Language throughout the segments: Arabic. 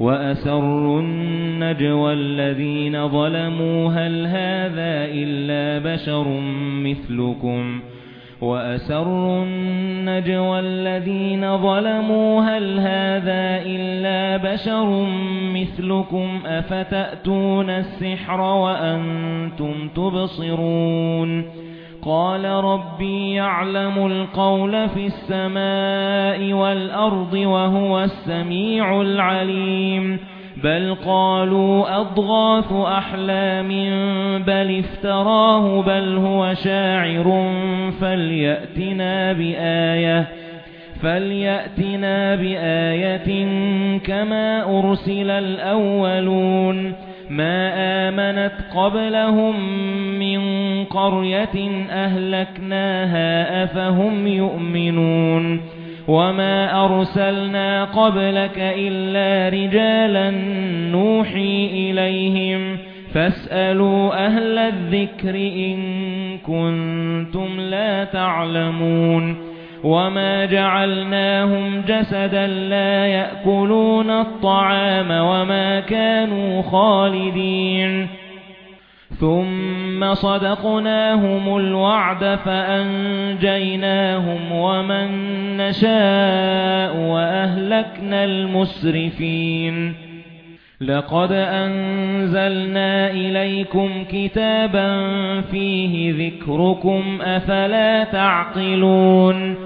وأسروا النجوى الذين ظلموا هل هذا إلا بشر مثلكم وأسروا النجوى الذين ظلموا هل هذا إلا بشر مثلكم أفتأتون السحر وأنتم تبصرون قال ربي يعلم القول في السماء والأرض وهو السميع العليم. بل قالوا أضغاث أحلام بل افتراه بل هو شاعر فليأتنا بآية فليأتنا بآية كما أرسل الأولون. ما آمنت قبلهم من قرية أهلكناها أفهم يؤمنون وما أرسلنا قبلك إلا رجالا نوحي إليهم فاسألوا أهل الذكر إن كنتم لا تعلمون وما جعلناهم جسدا لا يأكلون الطعام وما كانوا خالدين ثُمَّ صَدَقْنَاهُمُ الْوَعْدَ فَأَنجَيْنَاهُمْ وَمَن نَّشَاءُ وَأَهْلَكْنَا الْمُسْرِفِينَ لَقَدْ أَنزَلْنَا إِلَيْكُمْ كِتَابًا فِيهِ ذِكْرُكُمْ أَفَلَا تَعْقِلُونَ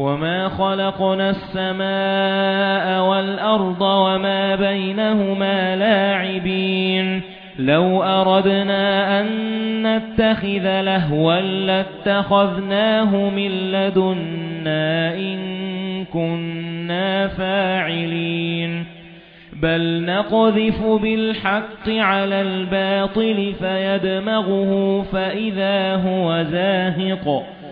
وَمَا خَلَقْنَا السَّمَاءَ وَالْأَرْضَ وَمَا بَيْنَهُمَا لَاعِبِينَ لَوْ أَرَدْنَا أَن نَّتَّخِذَ لَهْوًا لَّاتَّخَذْنَاهُ مِن لَّدُنَّا إِن كُنَّا فَاعِلِينَ بَلْ نَقْذِفُ بِالْحَقِّ عَلَى الْبَاطِلِ فَيَدْمَغُهُ فَإِذَا هُوَ زَاهِقٌ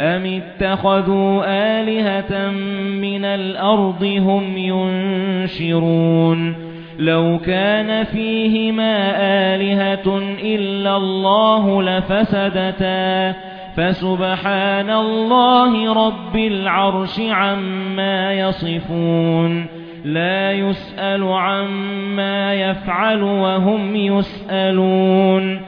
أَمِ اتَّخَذُوا آلِهَةً مِنَ الْأَرْضِ هُمْ يُنْشِرُونَ لَوْ كَانَ فِيهِمَا آلِهَةٌ إِلَّا اللَّهُ لَفَسَدَتَا فَسُبْحَانَ اللَّهِ رَبِّ الْعَرْشِ عَمَّا يَصِفُونَ لَا يُسْأَلُ عَمَّا يَفْعَلُ وَهُمْ يُسْأَلُونَ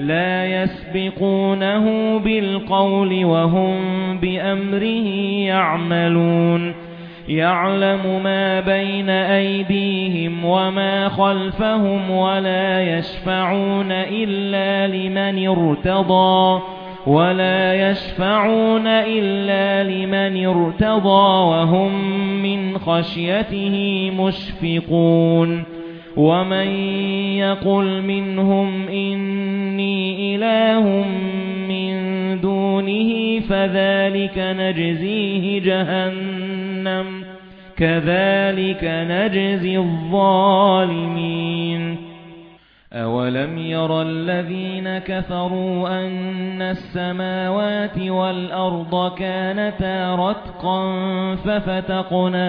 لا يسبقونه بالقول وهم بأمره يعملون. يعلم ما بين أيديهم وما خلفهم ولا يشفعون إلا لمن ارتضى. ولا يشفعون إلا لمن ارتضى وهم من خشيته مشفقون. ومن يقل منهم إني إله من دونه فذلك نجزيه جهنم كذلك نجزي الظالمين أَوَلَمْ يَرَ الَّذِينَ كَفَرُوا أَنَّ السَّمَاوَاتِ وَالْأَرْضَ كَانَتَا رَتْقًا فَفَتَقْنَاهُمَا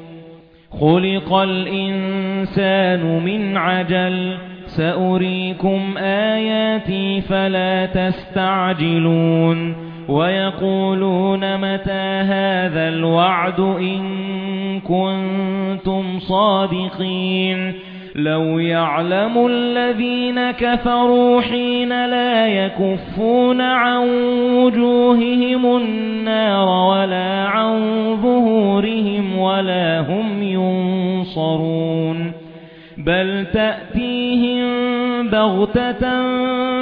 خُلِقَ الْإِنسَانُ مِنْ عَجَلٍ سَأُرِيكُمْ آيَاتِي فَلَا تَسْتَعْجِلُونَ وَيَقُولُونَ مَتَى هَذَا الْوَعْدُ إِن كُنتُمْ صَادِقِينَ لَوْ يَعْلَمُ الَّذِينَ كَفَرُوا حِينَ لَا يَكُفُّونَ عَن وُجُوهِهِمُ النَّارَ وَلَا عَن ظُهُورِهِمْ وَلَا هُمْ يُنصَرُونَ بَلْ تَأْتِيهِم بَغْتَةً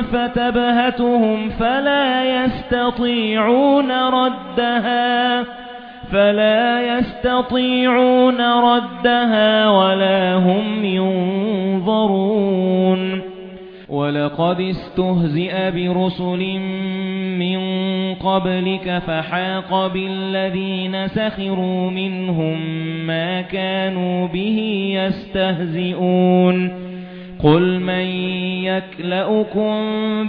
فَتَبْهَتُهُمْ فَلَا يَسْتَطِيعُونَ رَدَّهَا فَلَا يَسْتَطِيعُونَ رَدَّهَا وَلَا هُمْ يُنظَرُونَ. وَلَقَدِ اسْتُهْزِئَ بِرُسُلٍ مِّن قَبْلِكَ فَحَاقَ بِالَّذِينَ سَخِرُوا مِنْهُم مَّا كَانُوا بِهِ يَسْتَهْزِئُونَ. قُلْ مَن يَكْلَؤُكُم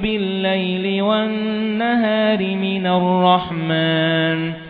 بِاللَّيْلِ وَالنَّهَارِ مِنَ الرَّحْمَنِ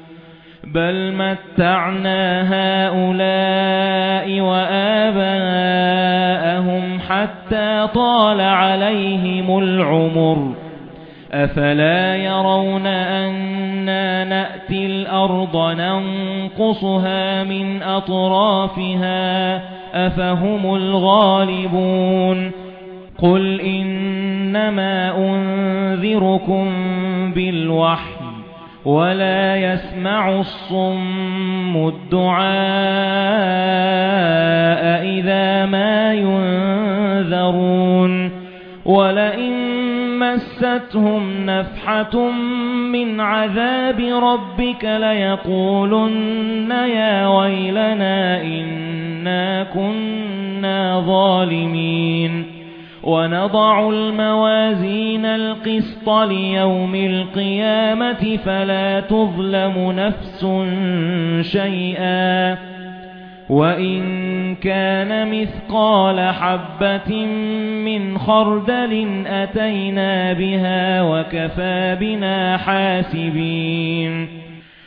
بَلْ مَتَّعْنَا هَؤُلَاءِ وَآبَاءَهُمْ حَتَّى طَالَ عَلَيْهِمُ الْعُمُرُ أَفَلَا يَرَوْنَ أَنَّا نَأْتِي الْأَرْضَ نَنقُصُهَا مِنْ أَطْرَافِهَا أَفَهُمُ الْغَالِبُونَ قُلْ إِنَّمَا أُنذِرُكُم بِالْوَحْيِ وَلَا يَسْمَعُ الصُّمُّ الدُّعَاءَ إِذَا مَا يُنذَرُونَ وَلَئِن مَسَّتْهُمْ نَفْحَةٌ مِنْ عَذَابِ رَبِّكَ لَيَقُولُنَّ يَا وَيْلَنَا إِنَّا كُنَّا ظَالِمِينَ وَنَضَعُ الْمَوَازِينَ الْقِسْطَ لِيَوْمِ الْقِيَامَةِ فَلَا تُظْلَمُ نَفْسٌ شَيْئًا وَإِن كَانَ مِثْقَالَ حَبَّةٍ مِنْ خَرْدَلٍ أَتَيْنَا بِهَا وَكَفَى بِنَا حَاسِبِينَ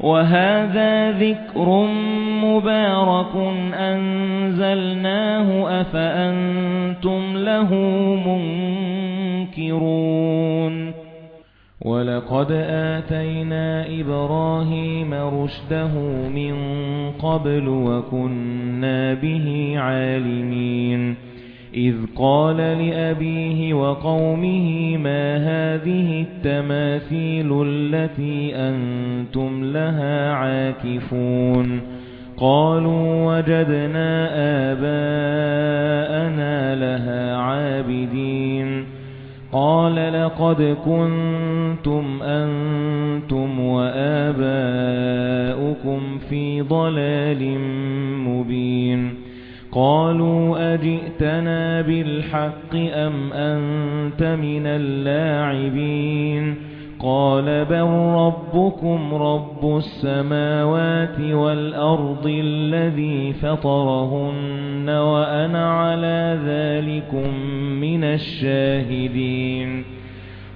وَهَذَا ذِكْرٌ مُبَارَكٌ أَنزَلْنَاهُ أَفَأَنتُمْ لَهُ مُنكِرُونَ وَلَقَدْ آتَيْنَا إِبْرَاهِيمَ رُشْدَهُ مِنْ قَبْلُ وَكُنَّا بِهِ عَالِمِينَ إِذْ قَالَ لِأَبِيهِ وَقَوْمِهِ مَا هَذِهِ التَّمَاثِيلُ الَّتِي أَنْتُمْ لَهَا عَاكِفُونَ قَالُوا وَجَدْنَا آبَاءَنَا لَهَا عَابِدِينَ قَالَ لَقَدْ كُنتُمْ أَنْتُمْ وَآبَاؤُكُمْ فِي ضَلَالٍ مُبِينٍ قَالُوا أَجِئْتَنَا بِالْحَقِّ أَمْ أَنْتَ مِنَ اللاعبين قَالَ بَلْ رَبُّكُمْ رَبُّ السَّمَاوَاتِ وَالْأَرْضِ الَّذِي فَطَرَهُنَّ وَأَنَا عَلَى ذَلِكُمْ مِنَ الشَّاهِدِينَ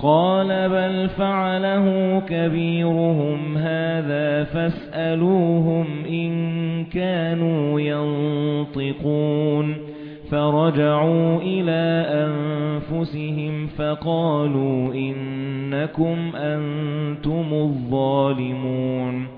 قَالَ بَلْ فَعَلَهُ كَبِيرُهُمْ هَذَا فَاسْأَلُوهُمْ إِن كَانُوا يَنطِقُونَ فَرَجَعُوا إِلَى أَنفُسِهِمْ فَقَالُوا إِنَّكُمْ أَنتُمُ الظَّالِمُونَ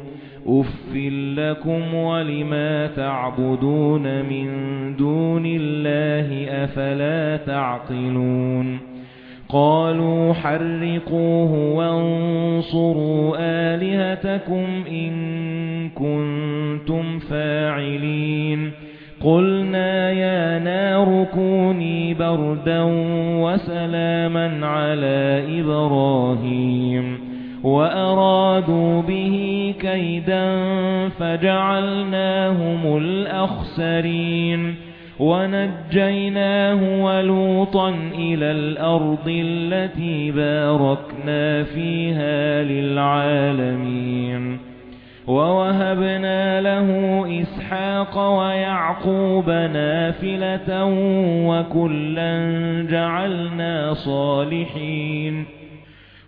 أُفٍّ لَّكُمْ وَلِمَا تَعْبُدُونَ مِن دُونِ اللَّهِ أَفَلَا تَعْقِلُونَ قَالُوا حَرِّقُوهُ وَانصُرُوا آلِهَتَكُمْ إِن كُنتُمْ فَاعِلِينَ قُلْنَا يَا نَارُ كُونِي بَرْدًا وَسَلَامًا عَلَى إِبْرَاهِيمَ وَأَرَادُوا بِهِ كَيْدًا فَجَعَلْنَاهُمُ الْأَخْسَرِينَ وَنَجَّيْنَاهُ وَلُوطًا إِلَى الْأَرْضِ الَّتِي بَارَكْنَا فِيهَا لِلْعَالَمِينَ وَوَهَبْنَا لَهُ إِسْحَاقَ وَيَعْقُوبَ نَافِلَةً وَكُلًّا جَعَلْنَا صَالِحِينَ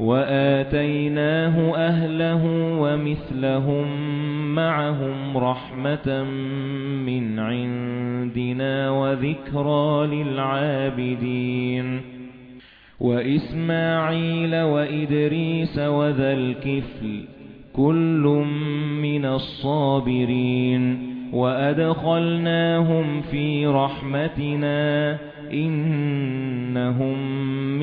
وَآتَيْنَاهُ أَهْلَهُ وَمِثْلَهُم مَّعَهُمْ رَحْمَةً مِنْ عِندِنَا وَذِكْرَى لِلْعَابِدِينَ. وَإِسْمَاعِيلَ وَإِدْرِيسَ وَذَا الْكِفْلِ كُلٌّ مِنَ الصَّابِرِينَ. وَأَدْخَلْنَاهُمْ فِي رَحْمَتِنَا إِنَّهُمْ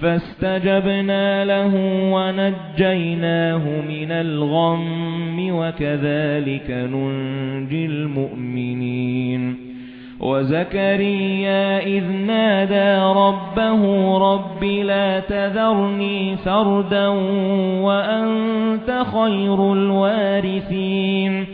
فَاسْتَجَبْنَا لَهُ وَنَجَّيْنَاهُ مِنَ الْغَمِّ وَكَذَلِكَ نُنْجِي الْمُؤْمِنِينَ. وَزَكَرِيَّا إِذْ نَادَى رَبَّهُ رَبِّ لَا تَذَرْنِي فَرْدًا وَأَنْتَ خَيْرُ الْوَارِثِينَ.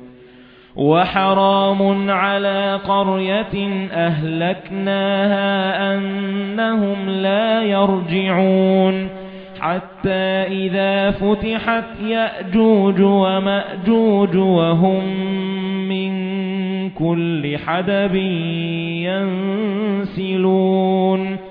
وَحَرَامٌ عَلَى قَرْيَةٍ أَهْلَكْنَاهَا أَنَّهُمْ لَا يَرْجِعُونَ حَتَّى إِذَا فُتِحَتْ يَأْجُوجُ وَمَأْجُوجُ وَهُمْ مِنْ كُلِّ حَدَبٍ يَنْسِلُونَ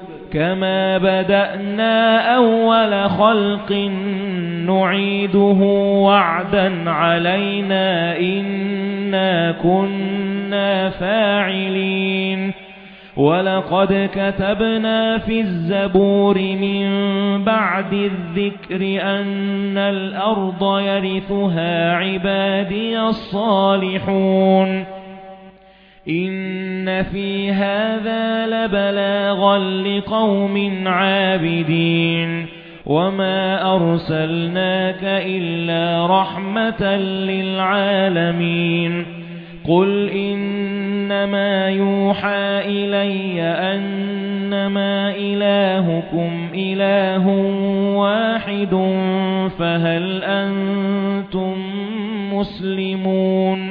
كَمَا بَدَأْنَا أَوَّلَ خَلْقٍ نُعِيدُهُ وَعْدًا عَلَيْنَا إِنَّا كُنَّا فَاعِلِينَ وَلَقَدْ كَتَبْنَا فِي الزَّبُورِ مِن بَعْدِ الذِّكْرِ أَنَّ الْأَرْضَ يَرِثُهَا عِبَادِيَ الصَّالِحُونَ إِنَّ فِي هَذَا لَبَلَاغًا لِقَوْمٍ عَابِدِينَ وَمَا أَرْسَلْنَاكَ إِلَّا رَحْمَةً لِلْعَالَمِينَ قُلْ إِنَّمَا يُوحَى إِلَيَّ أَنَّمَا إِلَٰهُكُمْ إِلَٰهٌ وَاحِدٌ فَهَلْ أَنتُم مُّسْلِمُونَ